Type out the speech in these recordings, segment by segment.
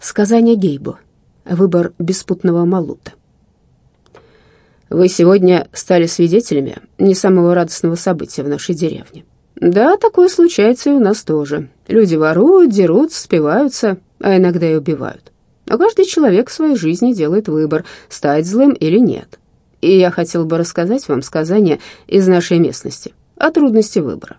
Сказание Гейбу. Выбор беспутного Малута. Вы сегодня стали свидетелями не самого радостного события в нашей деревне. Да, такое случается и у нас тоже. Люди воруют, дерутся, спиваются, а иногда и убивают. Но каждый человек в своей жизни делает выбор, стать злым или нет. И я хотел бы рассказать вам сказание из нашей местности о трудности выбора.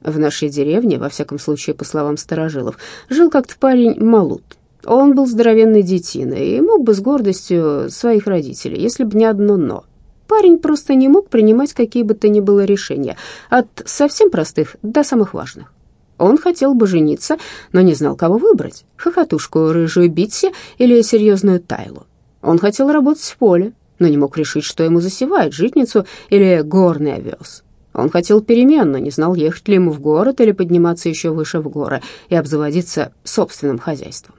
В нашей деревне, во всяком случае, по словам старожилов, жил как-то парень Малут. Он был здоровенной детиной и мог бы с гордостью своих родителей, если бы не одно «но». Парень просто не мог принимать какие бы то ни было решения, от совсем простых до самых важных. Он хотел бы жениться, но не знал, кого выбрать — хохотушку рыжую Битси или серьезную Тайлу. Он хотел работать в поле, но не мог решить, что ему засевать — житницу или горный овес. Он хотел перемен, но не знал, ехать ли ему в город или подниматься еще выше в горы и обзаводиться собственным хозяйством.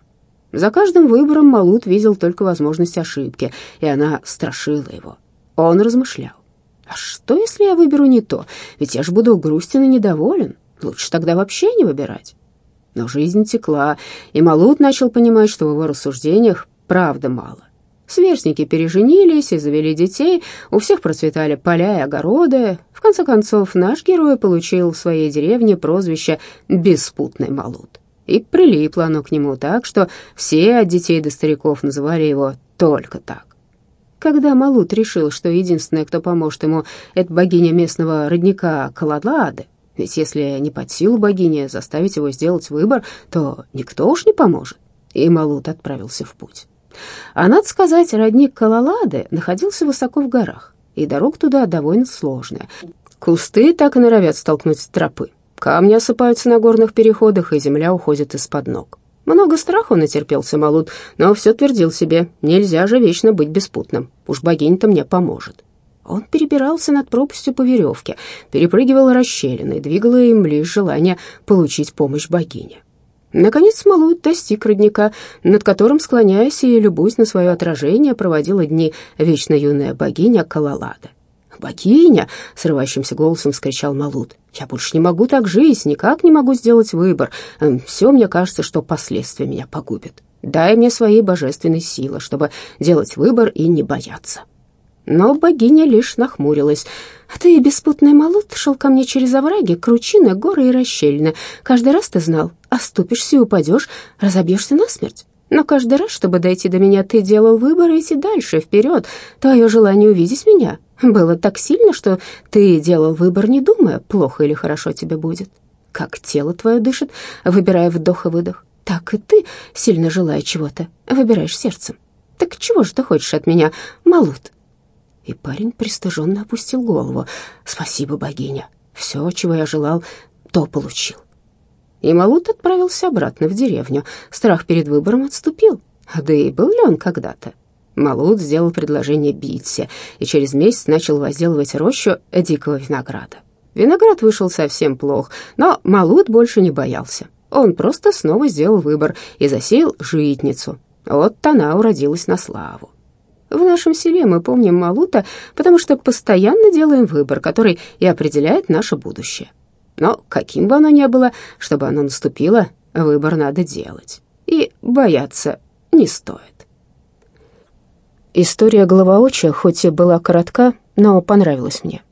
За каждым выбором Малут видел только возможность ошибки, и она страшила его. Он размышлял. «А что, если я выберу не то? Ведь я же буду грустен и недоволен. Лучше тогда вообще не выбирать». Но жизнь текла, и Малут начал понимать, что в его рассуждениях правда мало. Сверстники переженились и завели детей, у всех процветали поля и огороды. В конце концов, наш герой получил в своей деревне прозвище «Беспутный Малут». И прилипло оно к нему так, что все от детей до стариков называли его только так. Когда Малут решил, что единственная, кто поможет ему, это богиня местного родника Каладлады, ведь если не под силу богини заставить его сделать выбор, то никто уж не поможет, и Малут отправился в путь. А надо сказать, родник Калалады находился высоко в горах, и дорога туда довольно сложная. Кусты так и норовят столкнуть с тропы. Камни осыпаются на горных переходах, и земля уходит из-под ног. Много страху натерпелся Малут, но все твердил себе, нельзя же вечно быть беспутным, уж богиня-то мне поможет. Он перебирался над пропастью по веревке, перепрыгивал расщелины, двигало им лишь желание получить помощь богини. Наконец Малут достиг родника, над которым, склоняясь и любуясь на свое отражение, проводила дни вечно юная богиня Калалада. «Богиня!» — срывающимся голосом вскричал Малут. «Я больше не могу так жить, никак не могу сделать выбор. Эм, Все мне кажется, что последствия меня погубят. Дай мне своей божественной силы, чтобы делать выбор и не бояться». Но богиня лишь нахмурилась. «Ты, беспутный Малут, шел ко мне через овраги, кручины, горы и расщелины. Каждый раз ты знал, оступишься и упадешь, разобьешься насмерть. Но каждый раз, чтобы дойти до меня, ты делал выбор идти дальше, вперед. Твое желание увидеть меня было так сильно, что ты делал выбор, не думая, плохо или хорошо тебе будет. Как тело твое дышит, выбирая вдох и выдох, так и ты, сильно желая чего-то, выбираешь сердцем. Так чего же ты хочешь от меня, Малут?» И парень пристыженно опустил голову. «Спасибо, богиня. Все, чего я желал, то получил». И Малут отправился обратно в деревню. Страх перед выбором отступил. Да и был ли он когда-то? Малут сделал предложение Битсе и через месяц начал возделывать рощу дикого винограда. Виноград вышел совсем плох, но Малут больше не боялся. Он просто снова сделал выбор и засеял житницу. Вот она уродилась на славу. В нашем селе мы помним Малута, потому что постоянно делаем выбор, который и определяет наше будущее. Но каким бы оно ни было, чтобы оно наступило, выбор надо делать. И бояться не стоит. История головоочия хоть и была коротка, но понравилась мне.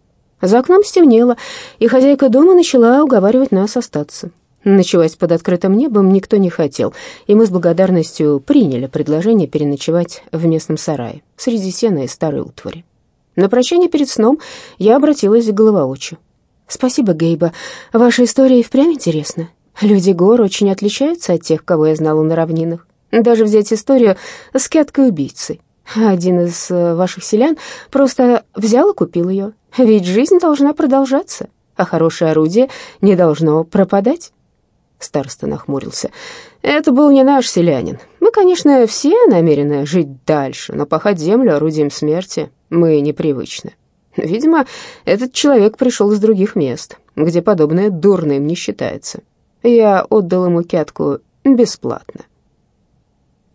За окном стемнело, и хозяйка дома начала уговаривать нас остаться. Ночевать под открытым небом никто не хотел, и мы с благодарностью приняли предложение переночевать в местном сарае среди сена и старой утвари. На прощание перед сном я обратилась к головоочу. «Спасибо, Гейба. Ваша история и впрямь интересна. Люди гор очень отличаются от тех, кого я знала на равнинах. Даже взять историю с кяткой-убийцей. Один из э, ваших селян просто взял и купил ее. Ведь жизнь должна продолжаться, а хорошее орудие не должно пропадать». Староста нахмурился. «Это был не наш селянин. Мы, конечно, все намерены жить дальше, но пахать землю орудием смерти мы непривычны. Видимо, этот человек пришел из других мест, где подобное дурным не считается. Я отдал ему кятку бесплатно».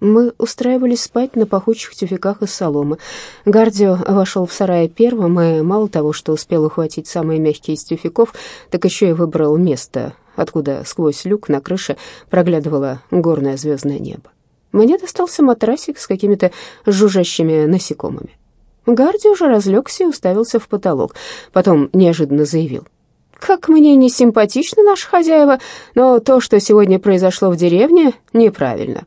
Мы устраивались спать на пахучих тюфяках из соломы. Гардио вошел в сарай первым, и мало того, что успел ухватить самые мягкие из тюфяков, так еще и выбрал место откуда сквозь люк на крыше проглядывало горное звездное небо. Мне достался матрасик с какими-то жужжащими насекомыми. Гарди уже разлегся и уставился в потолок, потом неожиданно заявил. «Как мне не симпатичны наши хозяева, но то, что сегодня произошло в деревне, неправильно».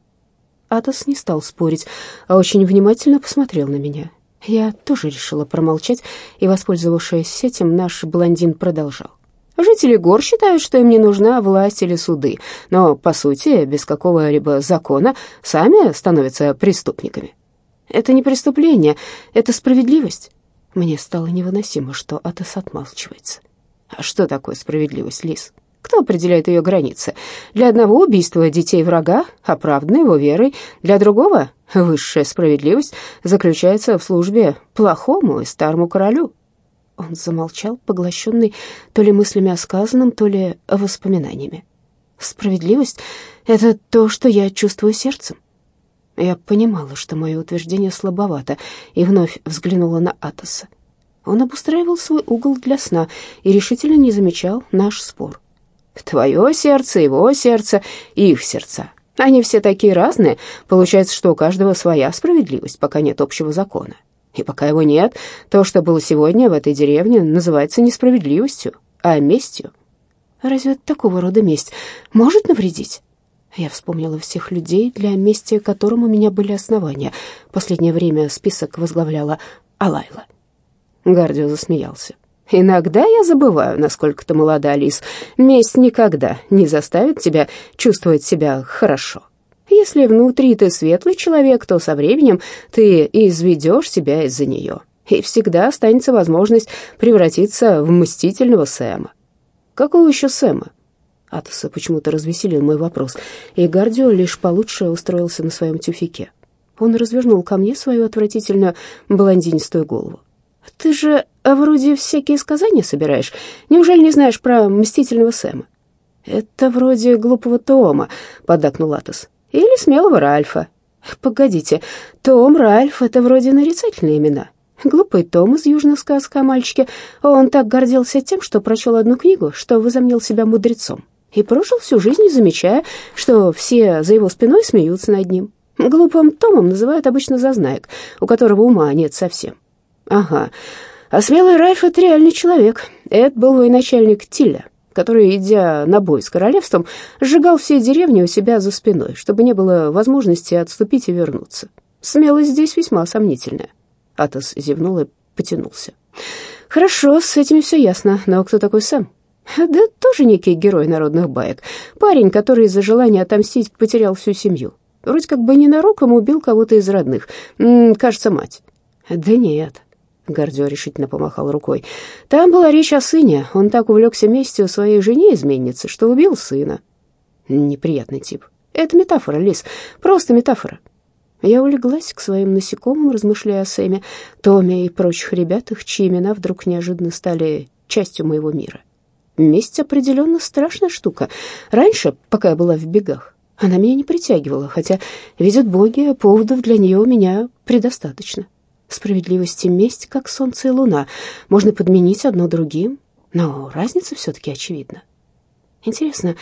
Атос не стал спорить, а очень внимательно посмотрел на меня. Я тоже решила промолчать, и, воспользовавшись этим, наш блондин продолжал. Жители гор считают, что им не нужна власть или суды, но, по сути, без какого-либо закона сами становятся преступниками. Это не преступление, это справедливость. Мне стало невыносимо, что Атос отмалчивается. А что такое справедливость, Лис? Кто определяет ее границы? Для одного убийства детей врага оправдано его верой, для другого высшая справедливость заключается в службе плохому и старому королю. Он замолчал, поглощенный то ли мыслями о сказанном, то ли воспоминаниями. Справедливость — это то, что я чувствую сердцем. Я понимала, что мое утверждение слабовато, и вновь взглянула на Атоса. Он обустраивал свой угол для сна и решительно не замечал наш спор. Твое сердце, его сердце, их сердца. Они все такие разные. Получается, что у каждого своя справедливость, пока нет общего закона. И пока его нет, то, что было сегодня в этой деревне, называется несправедливостью, а местью. Разве такого рода месть может навредить? Я вспомнила всех людей, для мести которым у меня были основания. Последнее время список возглавляла Алайла. Гардио засмеялся. Иногда я забываю, насколько ты молода, Лис. Месть никогда не заставит тебя чувствовать себя хорошо. Если внутри ты светлый человек, то со временем ты изведешь себя из-за нее. И всегда останется возможность превратиться в мстительного Сэма. Какого еще Сэма? Атоса почему-то развеселил мой вопрос, и Гардио лишь получше устроился на своем тюфике. Он развернул ко мне свою отвратительную блондинистую голову. «Ты же а вроде всякие сказания собираешь. Неужели не знаешь про мстительного Сэма?» «Это вроде глупого Тома», — поддакнул Атос. «Или смелого Ральфа». «Погодите, Том, Ральф — это вроде нарицательные имена. Глупый Том из южных сказок о мальчике. Он так гордился тем, что прочел одну книгу, что возомнил себя мудрецом. И прожил всю жизнь, замечая, что все за его спиной смеются над ним. Глупым Томом называют обычно зазнаек, у которого ума нет совсем. Ага, а смелый Ральф — это реальный человек. Это был военачальник Тиля, который, идя на бой с королевством, сжигал все деревни у себя за спиной, чтобы не было возможности отступить и вернуться. Смелость здесь весьма сомнительная. Атос зевнул и потянулся. «Хорошо, с этим все ясно. Но кто такой Сэм?» «Да тоже некий герой народных баек. Парень, который из-за желания отомстить потерял всю семью. Вроде как бы ненароком убил кого-то из родных. М -м, кажется, мать». «Да нет, Гордё решительно помахал рукой. «Там была речь о сыне. Он так увлекся местью своей жене-изменницы, что убил сына». «Неприятный тип. Это метафора, Лис. Просто метафора». Я улеглась к своим насекомым, размышляя о Сэме, Томе и прочих ребятах, чьи имена вдруг неожиданно стали частью моего мира. Месть определенно страшная штука. Раньше, пока я была в бегах, она меня не притягивала, хотя, видят боги, поводов для нее у меня предостаточно. Справедливость и месть, как солнце и луна. Можно подменить одно другим, но разница все-таки очевидна. Интересно,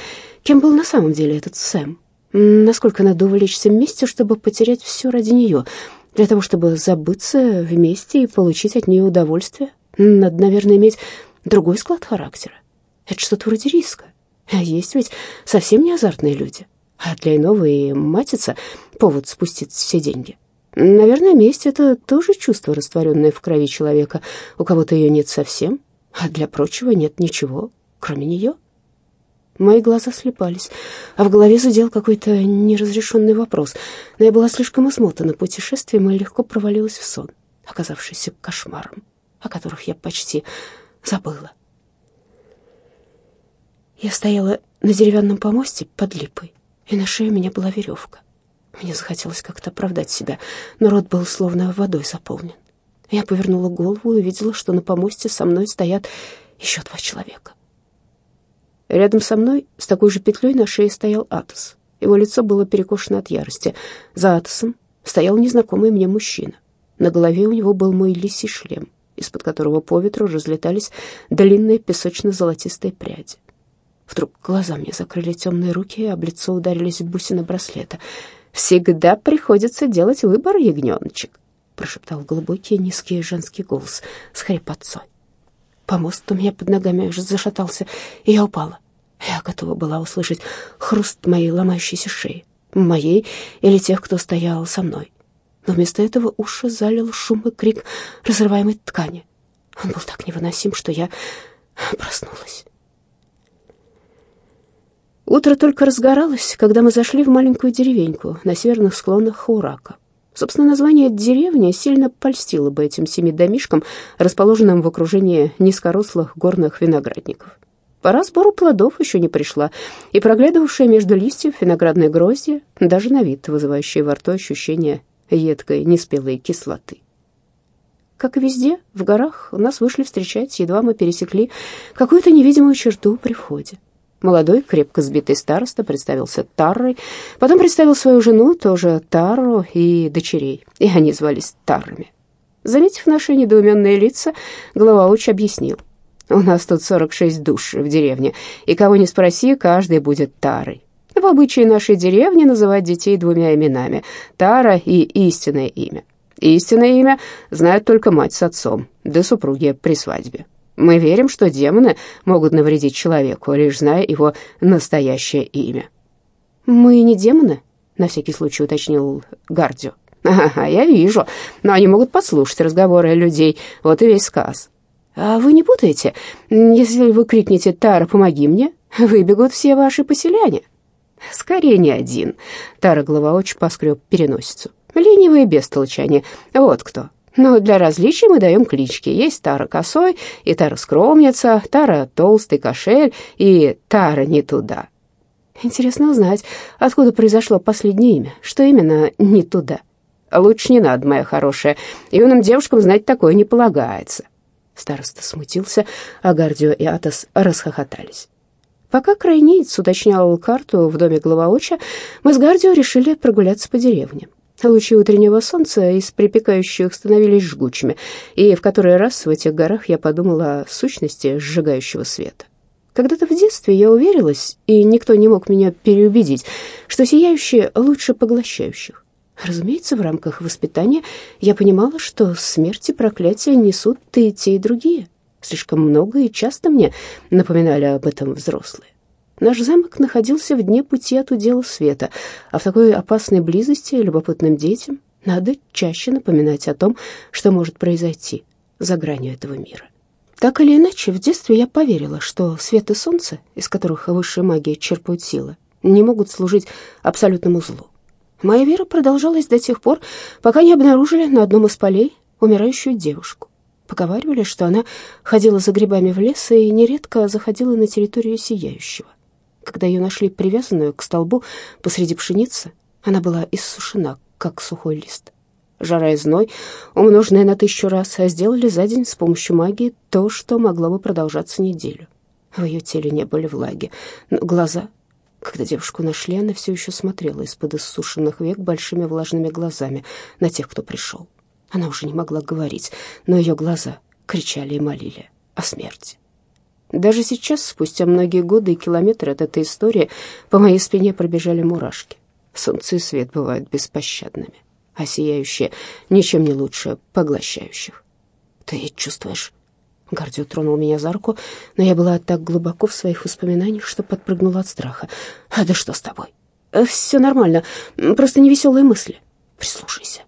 кем был на самом деле этот Сэм? Насколько надо увлечься местью, чтобы потерять все ради нее, для того, чтобы забыться вместе и получить от нее удовольствие? Надо, наверное, иметь другой склад характера. Это что-то вроде риска. А есть ведь совсем не азартные люди. А для иного и матица повод спустить все деньги. Наверное, месть — это тоже чувство, растворенное в крови человека. У кого-то ее нет совсем, а для прочего нет ничего, кроме нее. Мои глаза слепались, а в голове зудел какой-то неразрешенный вопрос. Но я была слишком измотана путешествием и легко провалилась в сон, оказавшийся кошмаром, о которых я почти забыла. Я стояла на деревянном помосте под липой, и на шее у меня была веревка. Мне захотелось как-то оправдать себя, но рот был словно водой заполнен. Я повернула голову и увидела, что на помосте со мной стоят еще два человека. Рядом со мной с такой же петлей на шее стоял Атос. Его лицо было перекошено от ярости. За Атосом стоял незнакомый мне мужчина. На голове у него был мой лисий шлем, из-под которого по ветру разлетались длинные песочно-золотистые пряди. Вдруг глаза мне закрыли темные руки, а об лицо ударились бусины браслета — всегда приходится делать выбор, ягненочек», прошептал глубокий низкий женский голос с хрипотцой. Помост у меня под ногами уже зашатался, и я упала. Я готова была услышать хруст моей ломающейся шеи, моей или тех, кто стоял со мной. Но вместо этого уши залил шум и крик разрываемой ткани. Он был так невыносим, что я проснулась. Утро только разгоралось, когда мы зашли в маленькую деревеньку на северных склонах Хаурака. Собственно, название деревни сильно польстило бы этим семи домишкам, расположенным в окружении низкорослых горных виноградников. Пора сбору плодов еще не пришла, и проглядывавшая между листьев виноградной гроздья, даже на вид вызывающие во рту ощущение едкой неспелой кислоты. Как и везде, в горах нас вышли встречать, едва мы пересекли какую-то невидимую черту при входе. Молодой, крепко сбитый староста представился Таррой, потом представил свою жену, тоже Тарру, и дочерей, и они звались Таррами. Заметив наши недоуменные лица, глава уч объяснил. «У нас тут 46 душ в деревне, и кого не спроси, каждый будет Тарой. В обычае нашей деревни называть детей двумя именами — Тара и истинное имя. Истинное имя знают только мать с отцом, да супруги при свадьбе. Мы верим, что демоны могут навредить человеку, лишь зная его настоящее имя». «Мы не демоны?» — на всякий случай уточнил Гардио. «Ага, я вижу, но они могут подслушать разговоры людей, вот и весь сказ». «А вы не путаете? Если вы крикнете «Тара, помоги мне», выбегут все ваши поселяне». «Скорее не один», — Тара Главаоч поскреб переносицу. Ленивые бестолчане. Вот кто. Но для различия мы даем клички. Есть Тара Косой и Тара Скромница, Тара Толстый Кошель и Тара Не Туда. Интересно узнать, откуда произошло последнее имя, что именно «не туда». Лучше не надо, моя хорошая, юным девушкам знать такое не полагается. Староста смутился, а Гардио и Атос расхохотались. Пока крайнеец уточнял карту в доме главаоча, мы с Гардио решили прогуляться по деревне. Лучи утреннего солнца из припекающих становились жгучими, и в который раз в этих горах я подумала о сущности сжигающего света. Когда-то в детстве я уверилась, и никто не мог меня переубедить, что сияющие лучше поглощающих. Разумеется, в рамках воспитания я понимала, что смерть и проклятие несут и те, и другие. Слишком много и часто мне напоминали об этом взрослые. Наш замок находился в дне пути от удела света, а в такой опасной близости любопытным детям надо чаще напоминать о том, что может произойти за гранью этого мира. Так или иначе, в детстве я поверила, что свет и солнце, из которых высшая магия черпают силы, не могут служить абсолютному злу. Моя вера продолжалась до тех пор, пока не обнаружили на одном из полей умирающую девушку. Поговаривали, что она ходила за грибами в лес и нередко заходила на территорию Сияющего. Когда ее нашли привязанную к столбу посреди пшеницы, она была иссушена, как сухой лист. Жара и зной, умноженные на тысячу раз, сделали за день с помощью магии то, что могло бы продолжаться неделю. В ее теле не были влаги, но глаза... Когда девушку нашли, она все еще смотрела из-под иссушенных век большими влажными глазами на тех, кто пришел. Она уже не могла говорить, но ее глаза кричали и молили о смерти. Даже сейчас, спустя многие годы и километры от этой истории, по моей спине пробежали мурашки. Солнце и свет бывают беспощадными, а сияющие ничем не лучше поглощающих. Ты чувствуешь? Гардио тронул меня за руку, но я была так глубоко в своих воспоминаниях, что подпрыгнула от страха. «А да что с тобой?» «Все нормально, просто невеселые мысли. Прислушайся».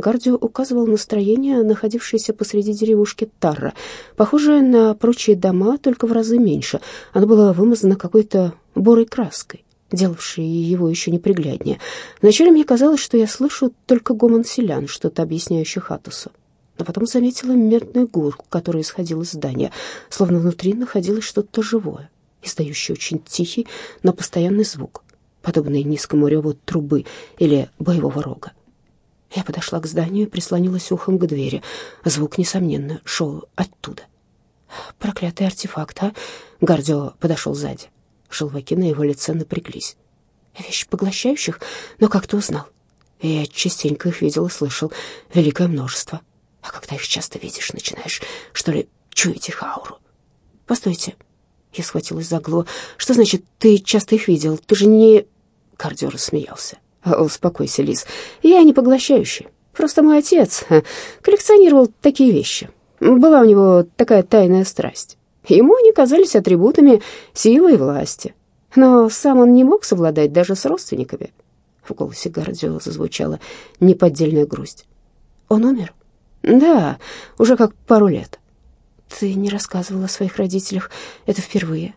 Гардио указывал настроение, находившееся посреди деревушки Тарра, похожее на прочие дома, только в разы меньше. Оно было вымазано какой-то борой краской, делавшей его еще непригляднее. Вначале мне казалось, что я слышу только гомон селян, что-то объясняющих Атосу. Но потом заметила медный гул, который исходил из здания, словно внутри находилось что-то живое, издающее очень тихий, но постоянный звук, подобный низкому реву трубы или боевого рога. Я подошла к зданию и прислонилась ухом к двери. Звук, несомненно, шел оттуда. «Проклятый артефакт, а?» Гардио подошел сзади. Желваки на его лице напряглись. «Вещь поглощающих? Но как ты узнал?» «Я частенько их видел и слышал. Великое множество. А когда их часто видишь, начинаешь, что ли, чуять их ауру?» «Постойте». Я схватилась за голову. «Что значит, ты часто их видел? Ты же не...» Гардио рассмеялся Успокойся, Лиз, я не поглощающий. Просто мой отец коллекционировал такие вещи. Была у него такая тайная страсть. Ему они казались атрибутами силы и власти. Но сам он не мог совладать даже с родственниками. В голосе Гордио зазвучала неподдельная грусть. «Он умер?» «Да, уже как пару лет». «Ты не рассказывала о своих родителях. Это впервые».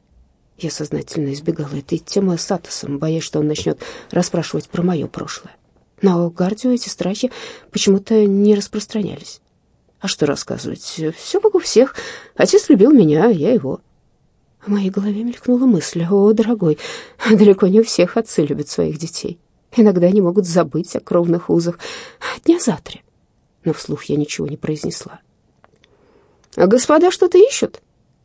Я сознательно избегала этой темы с Атосом, боясь, что он начнет расспрашивать про мое прошлое. Но Гардио эти страхи почему-то не распространялись. А что рассказывать? Все как у всех. Отец любил меня, а я его. В моей голове мелькнула мысль. О, дорогой, далеко не у всех отцы любят своих детей. Иногда они могут забыть о кровных узах дня за три. Но вслух я ничего не произнесла. «А господа что-то ищут?»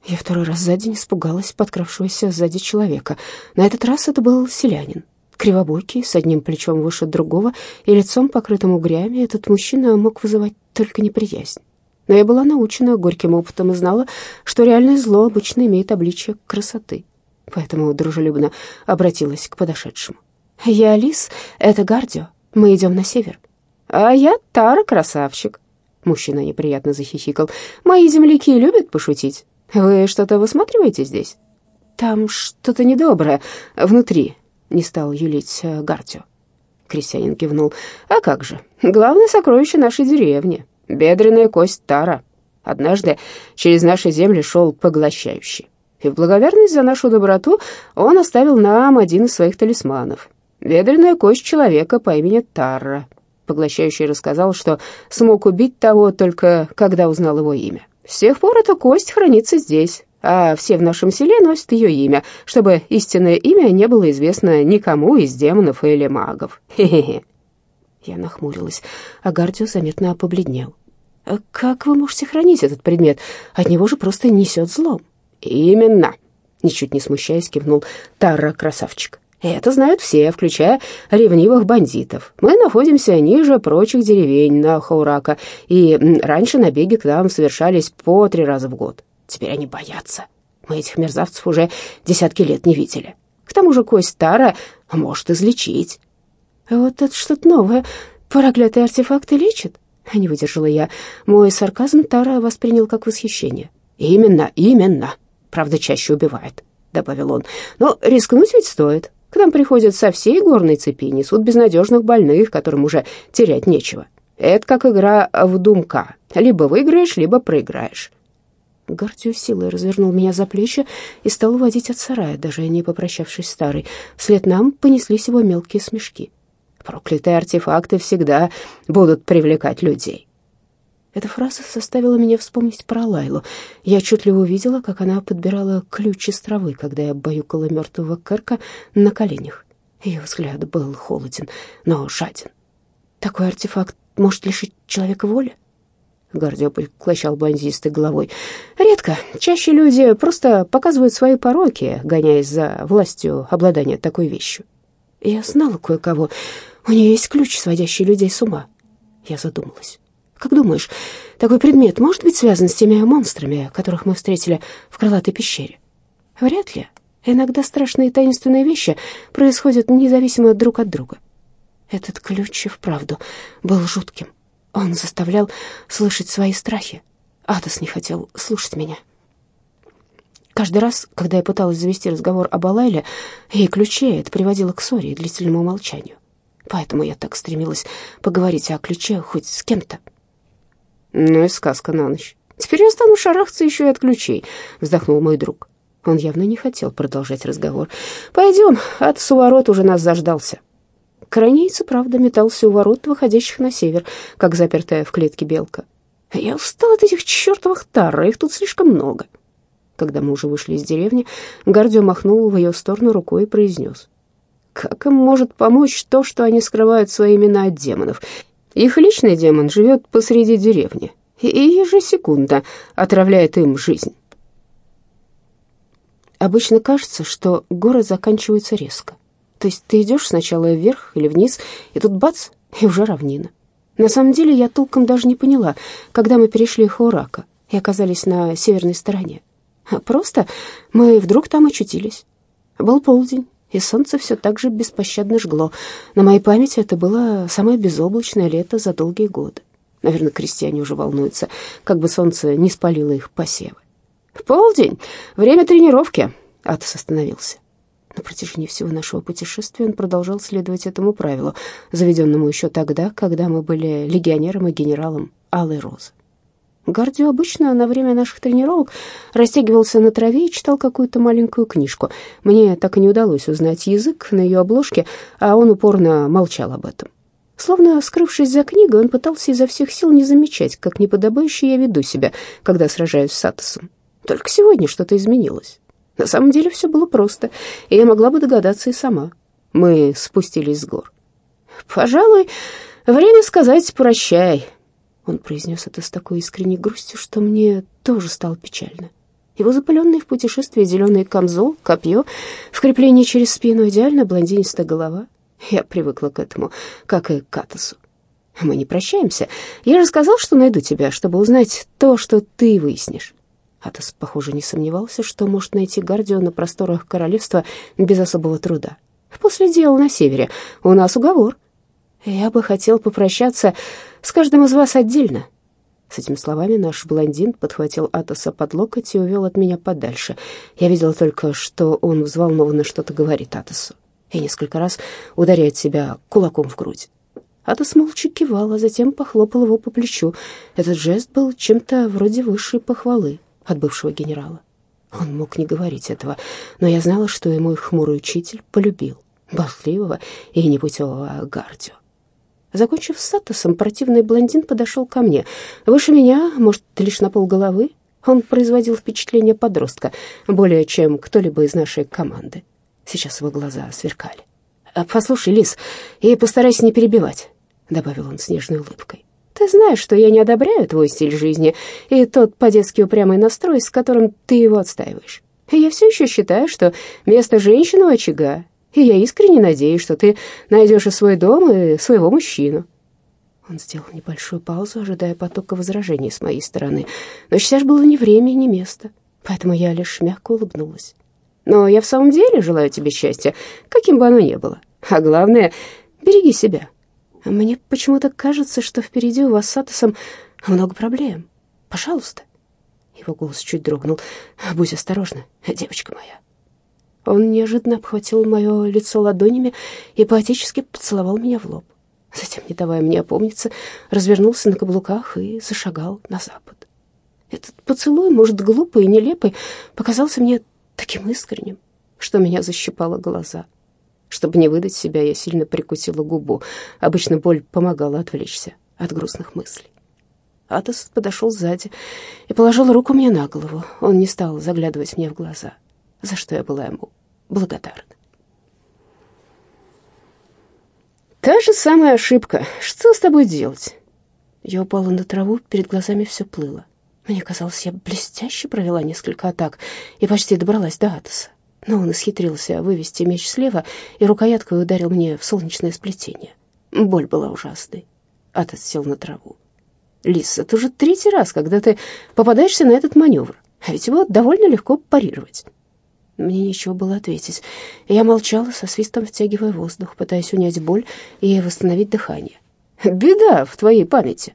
Я второй раз за день испугалась подкравшегося сзади человека. На этот раз это был селянин. Кривобокий, с одним плечом выше другого и лицом, покрытым угрями, этот мужчина мог вызывать только неприязнь. Но я была научена горьким опытом и знала, что реальное зло обычно имеет обличие красоты. Поэтому дружелюбно обратилась к подошедшему. «Я Алис, это Гардио, мы идем на север». «А я Тара, красавчик». Мужчина неприятно захихикал. «Мои земляки любят пошутить. Вы что-то высматриваете здесь?» «Там что-то недоброе внутри», — не стал юлить э, Гардио. Крестьянин кивнул. «А как же, главное сокровище нашей деревни — бедренная кость Тара. Однажды через наши земли шел поглощающий, и в благодарность за нашу доброту он оставил нам один из своих талисманов — бедренная кость человека по имени Тара. Поглощающий рассказал, что смог убить того только когда узнал его имя. С тех пор эта кость хранится здесь, а все в нашем селе носят ее имя, чтобы истинное имя не было известно никому из демонов или магов. Хе-хе-хе. Я нахмурилась, а Гардио заметно побледнел. «А «Как вы можете хранить этот предмет? От него же просто несет злом». «Именно», — ничуть не смущаясь, кивнул «Это знают все, включая ревнивых бандитов. Мы находимся ниже прочих деревень на Хаурака, и раньше набеги к нам совершались по три раза в год. Теперь они боятся. Мы этих мерзавцев уже десятки лет не видели. К тому же кость старая, может излечить. Вот это что-то новое. Проклятые артефакты лечат? Не выдержала я. Мой сарказм Тара воспринял как восхищение. Именно, именно. Правда, чаще убивает, добавил он. Но рискнуть ведь стоит. К нам приходят со всей горной цепи, несут безнадежных больных, которым уже терять нечего. Это как игра в думка. Либо выиграешь, либо проиграешь. Гардио силой развернул меня за плечи и стал уводить от сарая, даже не попрощавшись старой. Вслед нам понеслись его мелкие смешки. Проклятые артефакты всегда будут привлекать людей. Эта фраза заставила меня вспомнить про Лайлу. Я отчетливо увидела, как она подбирала ключ из травы, когда я баюкала мертвого Кэрка на коленях. Ее взгляд был холоден, но жаден. Такой артефакт может лишить человека воли? Гордеполь клащал блондистой головой. «Редко. Чаще люди просто показывают свои пороки, гоняясь за властью обладания такой вещью. Я знала кое-кого. У нее есть ключ, сводящий людей с ума». Я задумалась. «Как думаешь, такой предмет может быть связан с теми монстрами, которых мы встретили в крылатой пещере?» «Вряд ли. Иногда страшные таинственные вещи происходят независимо друг от друга». Этот ключ и вправду был жутким. Он заставлял слышать свои страхи. Атос не хотел слушать меня. Каждый раз, когда я пыталась завести разговор об Алайле и ключе, это приводило к ссоре и длительному молчанию. Поэтому я так стремилась поговорить о ключе хоть с кем-то. Ну и сказка на ночь. Теперь я стану шарахаться еще и от ключей, вздохнул мой друг. Он явно не хотел продолжать разговор. Пойдем, Атос у ворот уже нас заждался. Коронейца, правда, метался у ворот, выходящих на север, как запертая в клетке белка. Я устал от этих чертовых тар, их тут слишком много. Когда мы уже вышли из деревни, Гардио махнул в ее сторону рукой и произнес. Как им может помочь то, что они скрывают свои имена от демонов? Их личный демон живет посреди деревни и ежесекундно отравляет им жизнь. Обычно кажется, что город заканчивается резко. То есть ты идешь сначала вверх или вниз, и тут бац, и уже равнина. На самом деле я толком даже не поняла, когда мы перешли Хаурака и оказались на северной стороне. Просто мы вдруг там очутились. Был полдень, и солнце все так же беспощадно жгло. На моей памяти это было самое безоблачное лето за долгие годы. Наверное, крестьяне уже волнуются, как бы солнце не спалило их посевы. «В полдень! Время тренировки!» Атос остановился. На протяжении всего нашего путешествия он продолжал следовать этому правилу, заведенному еще тогда, когда мы были легионером и генералом Алой Розы. Гардио обычно на время наших тренировок растягивался на траве и читал какую-то маленькую книжку. Мне так и не удалось узнать язык на ее обложке, а он упорно молчал об этом. Словно скрывшись за книгой, он пытался изо всех сил не замечать, как неподобающе я веду себя, когда сражаюсь с Атосом. Только сегодня что-то изменилось. На самом деле все было просто, и я могла бы догадаться и сама. Мы спустились с гор. «Пожалуй, время сказать «прощай», он произнес это с такой искренней грустью, что мне тоже стало печально. Его запыленный в путешествии зеленый камзол, копье, в креплении через спину, идеально блондинистая голова. Я привыкла к этому, как и к Атосу. Мы не прощаемся. Я же сказал, что найду тебя, чтобы узнать то, что ты выяснишь. Атос, похоже, не сомневался, что может найти Гардио на просторах королевства без особого труда. После дела на севере у нас уговор. Я бы хотел попрощаться с каждым из вас отдельно». С этими словами наш блондин подхватил Атоса под локоть и увел от меня подальше. Я видела только, что он взволнованно что-то говорит Атосу и несколько раз ударяет себя кулаком в грудь. Атос молча кивал, а затем похлопал его по плечу. Этот жест был чем-то вроде высшей похвалы от бывшего генерала. Он мог не говорить этого, но я знала, что и мой хмурый учитель полюбил болтливого и непутевого Гардио. Закончив с Сатосом, противный блондин подошел ко мне. Выше меня, может, лишь на полголовы, он производил впечатление подростка, более чем кто-либо из нашей команды. Сейчас его глаза сверкали. «А «Послушай, Лис, и постарайся не перебивать», — добавил он с нежной улыбкой. «Ты знаешь, что я не одобряю твой стиль жизни и тот по-детски упрямый настрой, с которым ты его отстаиваешь. Я все еще считаю, что место женщины у очага и я искренне надеюсь, что ты найдешь и свой дом, и своего мужчину». Он сделал небольшую паузу, ожидая потока возражений с моей стороны. Но сейчас было ни время, ни место, поэтому я лишь мягко улыбнулась. «Но я в самом деле желаю тебе счастья, каким бы оно ни было. А главное, береги себя. Мне почему-то кажется, что впереди у вас с Атосом много проблем. Пожалуйста». Его голос чуть дрогнул. «Будь осторожна, девочка моя». Он неожиданно обхватил мое лицо ладонями и поотечески поцеловал меня в лоб. Затем, не давая мне опомниться, развернулся на каблуках и зашагал на запад. Этот поцелуй, может, глупый и нелепый, показался мне таким искренним, что меня защипало глаза. Чтобы не выдать себя, я сильно прикусила губу. Обычно боль помогала отвлечься от грустных мыслей. Атос подошел сзади и положил руку мне на голову. Он не стал заглядывать мне в глаза за что я была ему благодарна. Та же самая ошибка. Что с тобой делать? Я упала на траву, перед глазами все плыло. Мне казалось, я блестяще провела несколько атак и почти добралась до Атоса. Но он исхитрился вывести меч слева и рукояткой ударил мне в солнечное сплетение. Боль была ужасной. Атос сел на траву. «Лис, это уже третий раз, когда ты попадаешься на этот маневр, а ведь его довольно легко парировать. Мне нечего было ответить. Я молчала, со свистом втягивая воздух, пытаясь унять боль и восстановить дыхание. «Беда в твоей памяти».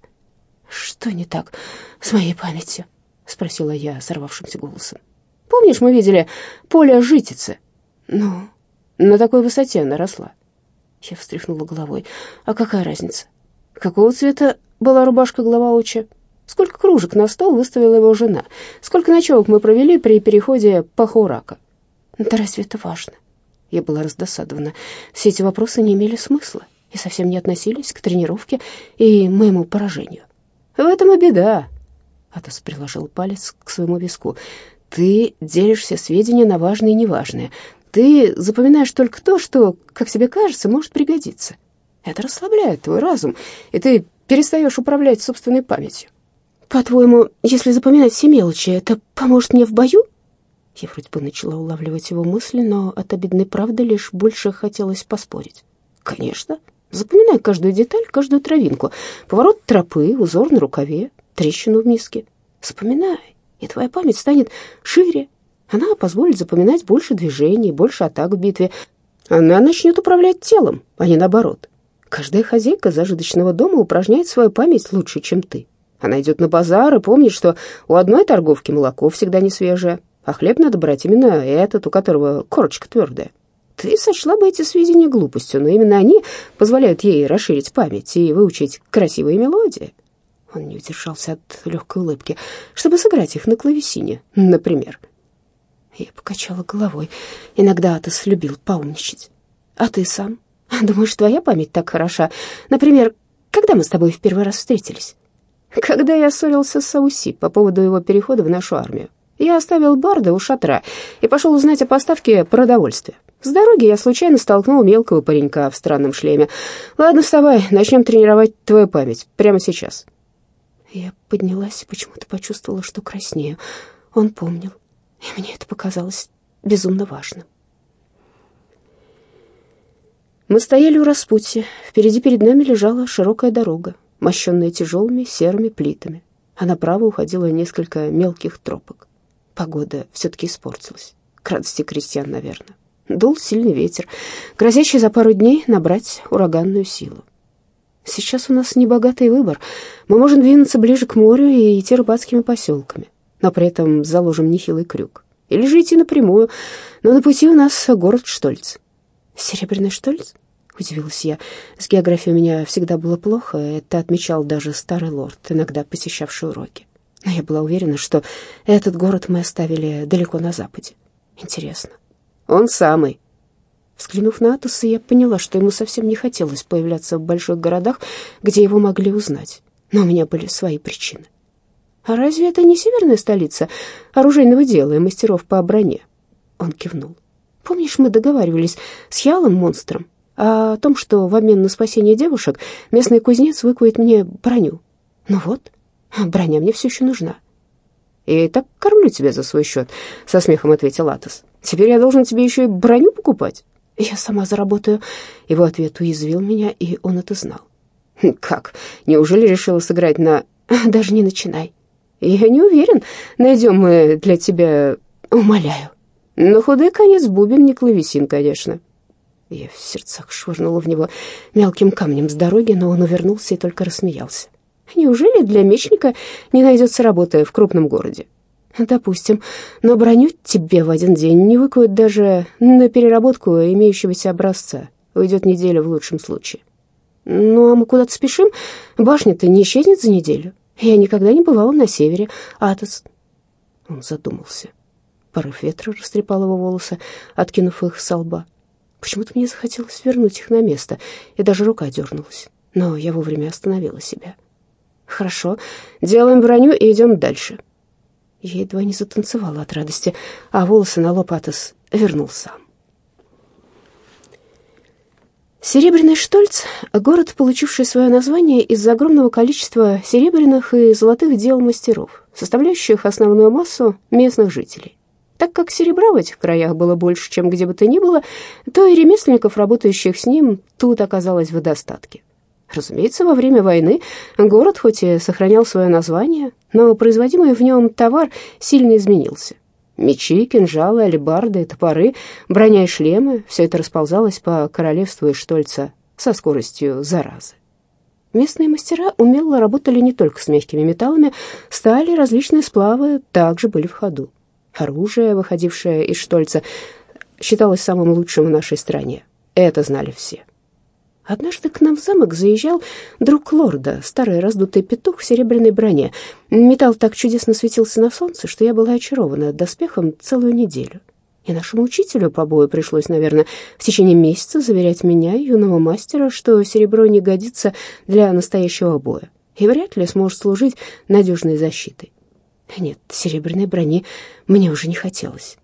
«Что не так с моей памятью?» — спросила я сорвавшимся голосом. «Помнишь, мы видели поле житицы?» «Ну, на такой высоте она росла». Я встряхнула головой. «А какая разница? Какого цвета была рубашка глава уча?» Сколько кружек на стол выставила его жена? Сколько ночевок мы провели при переходе по Хурака? Да разве это важно? Я была раздосадована. Все эти вопросы не имели смысла и совсем не относились к тренировке и моему поражению. В этом и беда. Атос приложил палец к своему виску. Ты делишься сведения на важные и неважные. Ты запоминаешь только то, что, как тебе кажется, может пригодиться. Это расслабляет твой разум, и ты перестаешь управлять собственной памятью. По-твоему, если запоминать все мелочи, это поможет мне в бою? Я вроде бы начала улавливать его мысли, но от обидной правды лишь больше хотелось поспорить. «Конечно. Запоминай каждую деталь, каждую травинку. Поворот тропы, узор на рукаве, трещину в миске. Запоминай, и твоя память станет шире. Она позволит запоминать больше движений, больше атак в битве. Она начнет управлять телом, а не наоборот. Каждая хозяйка зажиточного дома упражняет свою память лучше, чем ты. Она идет на базар и помнит, что у одной торговки молоко всегда не свежее, а хлеб надо брать именно этот, у которого корочка твердая. Ты сочла бы эти сведения глупостью, но именно они позволяют ей расширить память и выучить красивые мелодии. Он не удержался от легкой улыбки, чтобы сыграть их на клавесине, например. Я покачала головой. Иногда Атос любил поумничать. А ты сам? Думаешь, твоя память так хороша? Например, когда мы с тобой в первый раз встретились? Когда я ссорился с Сауси по поводу его перехода в нашу армию. Я оставил Барда у шатра и пошел узнать о поставке продовольствия. С дороги я случайно столкнул мелкого паренька в странном шлеме. Ладно, вставай, начнем тренировать твою память прямо сейчас. Я поднялась и почему-то почувствовала, что краснею. Он помнил, и мне это показалось безумно важным. Мы стояли у распутья. Впереди перед нами лежала широкая дорога, мощенная тяжелыми серыми плитами, а направо уходило несколько мелких тропок. Погода все-таки испортилась. К радости крестьян, наверное. Дул сильный ветер, грозящий за пару дней набрать ураганную силу. Сейчас у нас небогатый выбор. Мы можем двинуться ближе к морю и идти рыбацкими поселками, но при этом заложим нехилый крюк. Или же идти напрямую, но на пути у нас город Штольц. Серебряный Штольц? Удивилась я. С географией у меня всегда было плохо, это отмечал даже старый лорд, иногда посещавший уроки. Но я была уверена, что этот город мы оставили далеко на западе. Интересно, он самый. Взглянув на Атоса, я поняла, что ему совсем не хотелось появляться в больших городах, где его могли узнать. Но у меня были свои причины. «А разве это не северная столица оружейного дела и мастеров по броне?» Он кивнул. «Помнишь, мы договаривались с Ялом, монстром, о том, что в обмен на спасение девушек местный кузнец выкует мне броню? Ну вот, броня мне все еще нужна». «Я и так кормлю тебя за свой счет», — со смехом ответил Атос. Теперь я должен тебе еще и броню покупать? Я сама заработаю. Его ответ уязвил меня, и он это знал. Хм, как? Неужели решила сыграть на... Даже не начинай. Я не уверен, найдем мы для тебя... Умоляю. На худой конец бубен не клавесин, конечно. Я в сердцах швырнула в него мелким камнем с дороги, но он увернулся и только рассмеялся. Неужели для мечника не найдется работы в крупном городе? Допустим, но броню тебе в один день не выкуют даже на переработку имеющегося образца. Уйдет неделя в лучшем случае. Ну, а мы куда-то спешим? Башня-то не исчезнет за неделю. Я никогда не бывала на севере. Атос... Он задумался. Порыв ветра растрепал его волосы, откинув их со лба. Почему-то мне захотелось вернуть их на место, и даже рука дернулась. Но я вовремя остановила себя. «Хорошо, делаем броню и идем дальше». Я едва не затанцевала от радости, а волосы на лоб Атос вернул. Серебряный Штольц — город, получивший свое название из-за огромного количества серебряных и золотых дел мастеров, составляющих основную массу местных жителей. Так как серебра в этих краях было больше, чем где бы то ни было, то и ремесленников, работающих с ним, тут оказалось в достатке. Разумеется, во время войны город хоть и сохранял свое название, но производимый в нем товар сильно изменился. Мечи, кинжалы, алебарды, топоры, броня и шлемы — все это расползалось по королевству Иштольца со скоростью заразы. Местные мастера умело работали не только с мягкими металлами, стали различные сплавы также были в ходу. Оружие, выходившее из Штольца, считалось самым лучшим в нашей стране. Это знали все. Однажды к нам в замок заезжал друг лорда, старый раздутый петух в серебряной броне. Металл так чудесно светился на солнце, что я была очарована доспехом целую неделю. И нашему учителю по бою пришлось, наверное, в течение месяца заверять меня, юного мастера, что серебро не годится для настоящего боя и вряд ли сможет служить надежной защитой. Нет, серебряной брони мне уже не хотелось.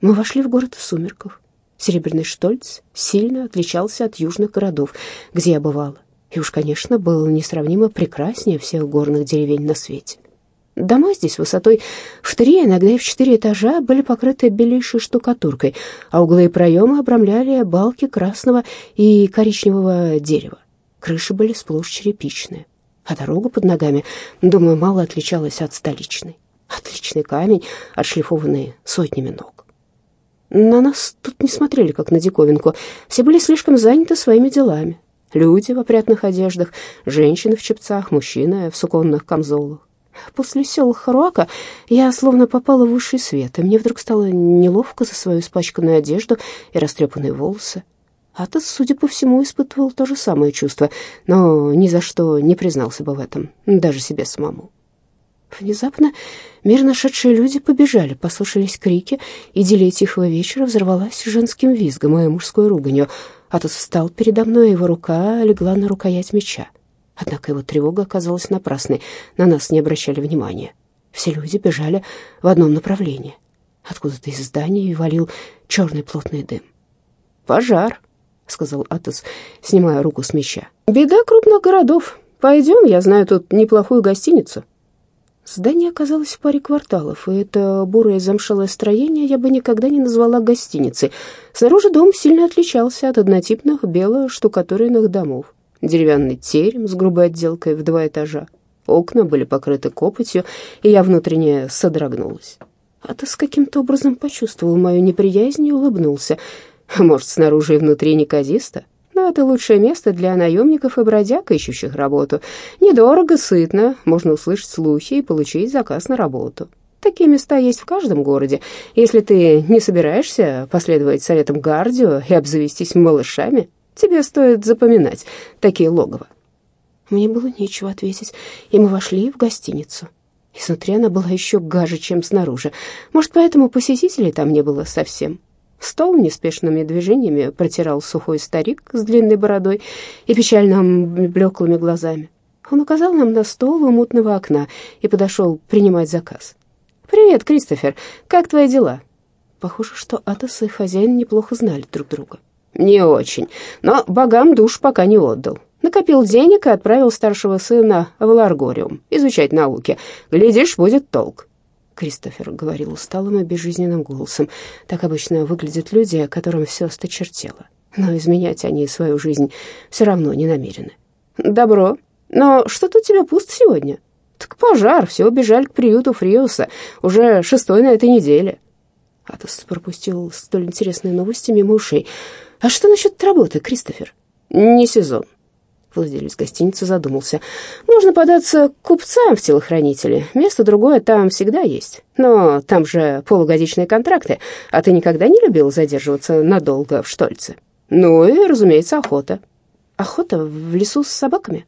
Мы вошли в город в сумерках. Серебряный Штольц сильно отличался от южных городов, где я бывала, и уж, конечно, был несравнимо прекраснее всех горных деревень на свете. Дома здесь высотой в три, иногда и в четыре этажа были покрыты белейшей штукатуркой, а углы и проемы обрамляли балки красного и коричневого дерева. Крыши были сплошь черепичные, а дорога под ногами, думаю, мало отличалась от столичной. Отличный камень, отшлифованный сотнями ног. На нас тут не смотрели, как на диковинку. Все были слишком заняты своими делами. Люди в опрятных одеждах, женщины в чепцах, мужчины в суконных камзолах. После сел Харуака я словно попала в высший свет, и мне вдруг стало неловко за свою испачканную одежду и растрепанные волосы. Атос, судя по всему, испытывал то же самое чувство, но ни за что не признался бы в этом, даже себе самому. Внезапно мирно шедшие люди побежали, послышались крики, и делия тихого вечера взорвалась женским визгом и мужской руганью. Атос встал передо мной, его рука легла на рукоять меча. Однако его тревога оказалась напрасной, на нас не обращали внимания. Все люди бежали в одном направлении. Откуда-то из здания валил черный плотный дым. «Пожар», — сказал Атос, снимая руку с меча. «Беда крупных городов. Пойдем, я знаю тут неплохую гостиницу». Здание оказалось в паре кварталов, и это бурое замшелое строение я бы никогда не назвала гостиницей. Снаружи дом сильно отличался от однотипных бело-штукатуренных домов. Деревянный терем с грубой отделкой в два этажа. Окна были покрыты копотью, и я внутренне содрогнулась. А то с каким-то образом почувствовал мою неприязнь и улыбнулся. Может, снаружи и внутри неказисто? Но это лучшее место для наемников и бродяг, ищущих работу. Недорого, сытно, можно услышать слухи и получить заказ на работу. Такие места есть в каждом городе. Если ты не собираешься последовать советам Гардио и обзавестись малышами, тебе стоит запоминать такие логово. Мне было нечего ответить, и мы вошли в гостиницу. Изнутри она была еще гаже, чем снаружи. Может, поэтому посетителей там не было совсем. Стол неспешными движениями протирал сухой старик с длинной бородой и печально блеклыми глазами. Он указал нам на стол у мутного окна и подошел принимать заказ. «Привет, Кристофер, как твои дела?» Похоже, что Атос и хозяин неплохо знали друг друга. «Не очень, но богам душ пока не отдал. Накопил денег и отправил старшего сына в Ларгориум изучать науки. Глядишь, будет толк. Кристофер говорил усталым и безжизненным голосом. Так обычно выглядят люди, которым все осточертело. Но изменять они свою жизнь все равно не намерены. «Добро. Но что-то у тебя пусто сегодня?» «Так пожар, все убежали к приюту Фриуса. Уже шестой на этой неделе». Атос пропустил столь интересные новости мимо ушей. «А что насчет работы, Кристофер?» «Не сезон. Владелец гостиницы задумался. «Нужно податься к купцам в телохранители. Место другое там всегда есть. Но там же полугодичные контракты, а ты никогда не любил задерживаться надолго в Штольце?» «Ну и, разумеется, охота». «Охота в лесу с собаками?»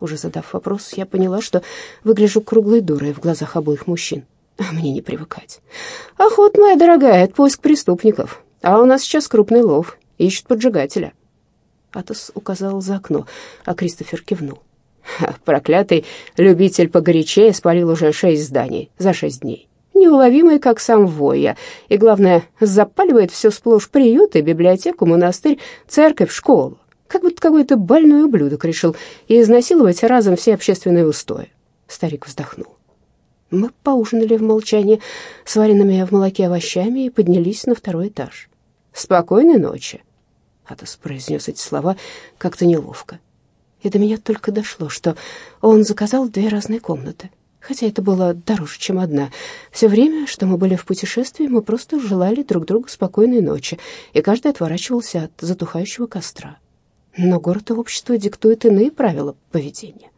Уже задав вопрос, я поняла, что выгляжу круглой дурой в глазах обоих мужчин. А мне не привыкать. «Охота, моя дорогая, это поиск преступников. А у нас сейчас крупный лов. Ищут поджигателя». Атос указал за окно, а Кристофер кивнул. Проклятый любитель погорячее спалил уже шесть зданий за шесть дней. Неуловимый, как сам Воя, и, главное, запаливает все сплошь приюты, библиотеку, монастырь, церковь, школу. Как будто какой-то больной ублюдок решил изнасиловать разом все общественные устои. Старик вздохнул. Мы поужинали в молчании, сваренными в молоке овощами, и поднялись на второй этаж. «Спокойной ночи», Атос произнес эти слова как-то неловко. И до меня только дошло, что он заказал две разные комнаты. Хотя это было дороже, чем одна. Все время, что мы были в путешествии, мы просто желали друг другу спокойной ночи, и каждый отворачивался от затухающего костра. Но город и общество диктуют иные правила поведения.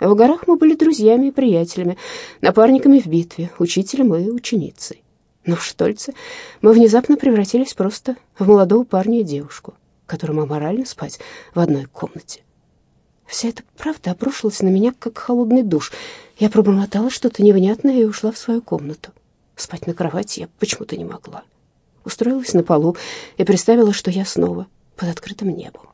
В горах мы были друзьями и приятелями, напарниками в битве, учителем и ученицей. Но в Штольце мы внезапно превратились просто в молодого парня и девушку которым аморально спать в одной комнате. Вся эта правда обрушилась на меня, как холодный душ. Я пробормотала что-то невнятное и ушла в свою комнату. Спать на кровати я почему-то не могла. Устроилась на полу и представила, что я снова под открытым небом.